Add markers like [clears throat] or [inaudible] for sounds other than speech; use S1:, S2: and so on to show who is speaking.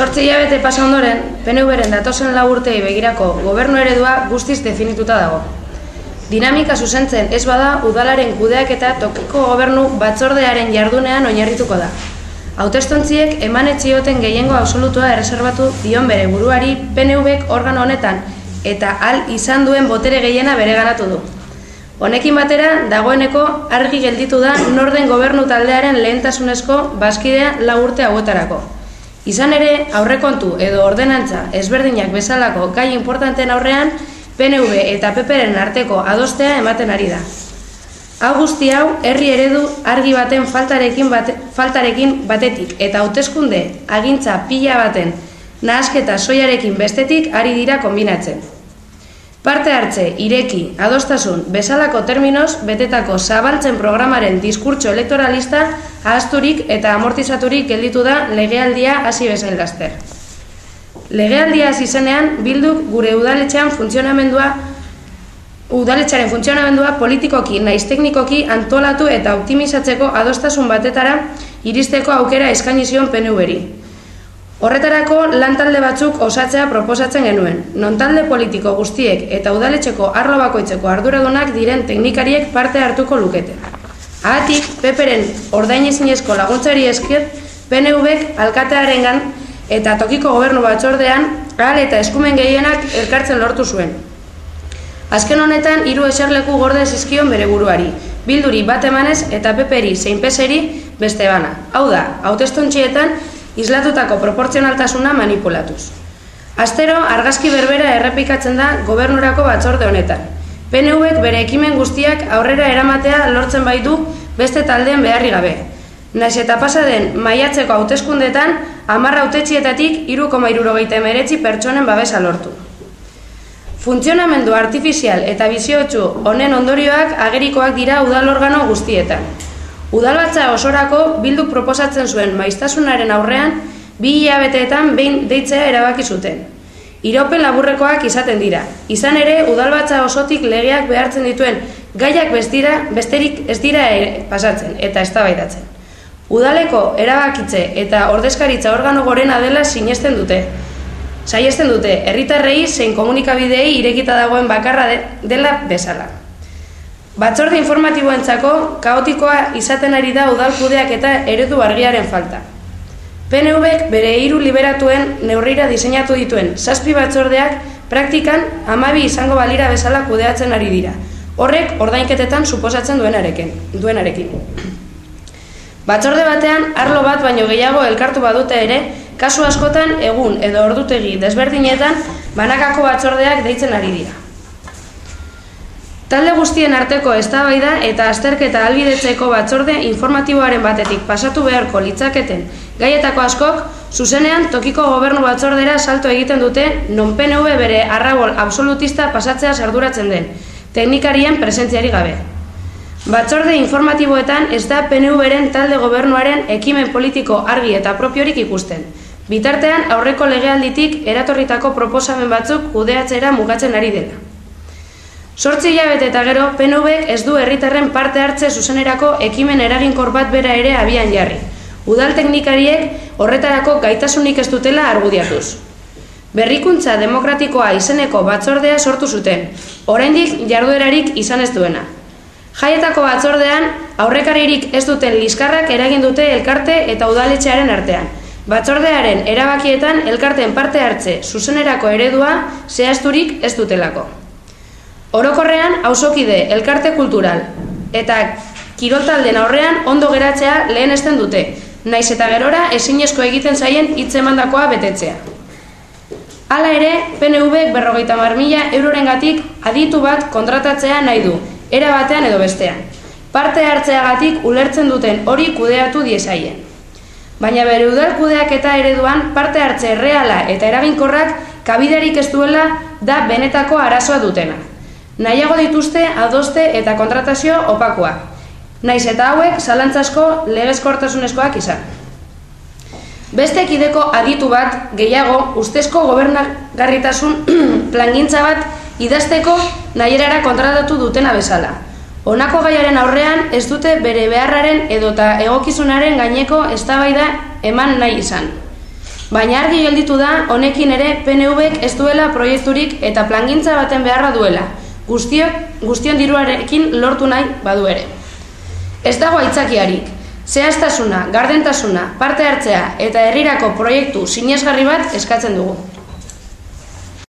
S1: sortzi hilabete pasa ondoren, PNV-ren datozen lau begirako gobernu eredua guztiz definituta dago. Dinamika zuzentzen ez bada udalaren kudeak eta tokiko gobernu batzordearen jardunean oinarrituko da. Hautestontziek eman etxioten gehiengo absolutua erreserbatu dion bere buruari PNV-ek organo honetan eta al izan duen botere gehiena bere ganatu du. Honekin batera, dagoeneko argi gelditu da norden gobernu taldearen lehentasunezko bazkidea lau urte hauetarako. Izan ere, aurrekontu edo ordenantza ezberdinak bezalako gai importanten aurrean, PNV eta PPren arteko adostea ematen ari da. Hau guzti hau, herri eredu argi baten faltarekin, bate, faltarekin batetik eta hauteskunde agintza pila baten nahasketa soiarekin bestetik ari dira kombinatzen. Parte hartze, ireki, adostasun, bezalako terminos, betetako zabaltzen programaren diskurtso elektoralista ahazturik eta amortizaturik gelditu da legealdia hasi bezain laster. Legealdia hasi zenean, bilduk gure udaletxean funtzionamendua udaletxaren funtzionamendua politikoki, naiz teknikoki antolatu eta optimizatzeko adostasun batetara iristeko aukera eskaini zion PNV-ri. Horretarako lan talde batzuk osatzea proposatzen genuen, non talde politiko guztiek eta udaletxeko arlo bakoitzeko arduradunak diren teknikariek parte hartuko lukete. Ahatik, peperen ordainezinezko laguntzari esker, PNV-ek alkatearengan eta tokiko gobernu batzordean, ahal eta eskumen gehienak elkartzen lortu zuen. Azken honetan, hiru eserleku gorde zizkion bere buruari, bilduri bat emanez eta peperi zein peseri beste bana. Hau da, hautestontxietan, islatutako proportzionaltasuna manipulatuz. Astero, argazki berbera errepikatzen da gobernurako batzorde honetan. PNV-ek bere ekimen guztiak aurrera eramatea lortzen baitu beste taldeen beharri gabe. Naiz eta pasa den maiatzeko hauteskundetan, amarra hautetxietatik irukoma irurogeita emeretzi pertsonen babesa lortu. Funtzionamendu artifizial eta biziotxu honen ondorioak agerikoak dira udalorgano guztietan. Udalbatza osorako bilduk proposatzen zuen maiztasunaren aurrean, bi hilabeteetan behin deitzea erabaki zuten. Iropen laburrekoak izaten dira. Izan ere, udalbatza osotik legeak behartzen dituen gaiak bestira, besterik ez dira pasatzen eta eztabaidatzen. Udaleko erabakitze eta ordezkaritza organo gorena dela sinesten dute. Saiesten dute, herritarrei zein komunikabidei irekita dagoen bakarra dela bezala. Batzorde informatiboentzako kaotikoa izaten ari da udalkudeak eta eredu argiaren falta. PNVek bere hiru liberatuen neurrira diseinatu dituen zazpi batzordeak praktikan amabi izango balira bezala kudeatzen ari dira. Horrek ordainketetan suposatzen duenarekin. duenarekin. Batzorde batean, arlo bat baino gehiago elkartu badute ere, kasu askotan egun edo ordutegi desberdinetan banakako batzordeak deitzen ari dira. Talde guztien arteko eztabaida eta azterketa albidetzeko batzorde informatiboaren batetik pasatu beharko litzaketen gaietako askok, zuzenean tokiko gobernu batzordera salto egiten dute non PNV bere arrabol absolutista pasatzea sarduratzen den, teknikarien presentziari gabe. Batzorde informatiboetan ez da PNV-ren talde gobernuaren ekimen politiko argi eta propiorik ikusten. Bitartean aurreko legealditik eratorritako proposamen batzuk kudeatzera mugatzen ari dela. Sortzi hilabete eta gero, PNVek ez du herritarren parte hartze zuzenerako ekimen eraginkor bat bera ere abian jarri. Udal teknikariek horretarako gaitasunik ez dutela argudiatuz. Berrikuntza demokratikoa izeneko batzordea sortu zuten, oraindik jarduerarik izan ez duena. Jaietako batzordean, aurrekaririk ez duten liskarrak eragin dute elkarte eta udaletxearen artean. Batzordearen erabakietan elkarteen parte hartze zuzenerako eredua zehazturik ez dutelako. Orokorrean, hausokide, elkarte kultural eta kiroltalden aurrean ondo geratzea lehen esten dute, naiz eta gerora ezinezko egiten zaien hitz emandakoa betetzea. Hala ere, PNV berrogeita mar mila euroren gatik aditu bat kontratatzea nahi du, era batean edo bestean. Parte hartzeagatik ulertzen duten hori kudeatu diezaien. Baina bere udal kudeak eta ereduan parte hartze reala eta eraginkorrak kabiderik ez duela da benetako arazoa dutena nahiago dituzte adoste eta kontratazio opakoa. Naiz eta hauek zalantzasko legezkortasunezkoak izan. Beste kideko aditu bat gehiago ustezko gobernagarritasun [clears throat] plangintza bat idazteko nahierara kontratatu dutena bezala. Honako gaiaren aurrean ez dute bere beharraren edota egokizunaren gaineko eztabaida eman nahi izan. Baina argi gelditu da honekin ere PNVek ez duela proiekturik eta plangintza baten beharra duela, guztiok, guztion diruarekin lortu nahi badu ere. Ez dago aitzakiarik, zehaztasuna, gardentasuna, parte hartzea eta herrirako proiektu sinesgarri bat eskatzen dugu.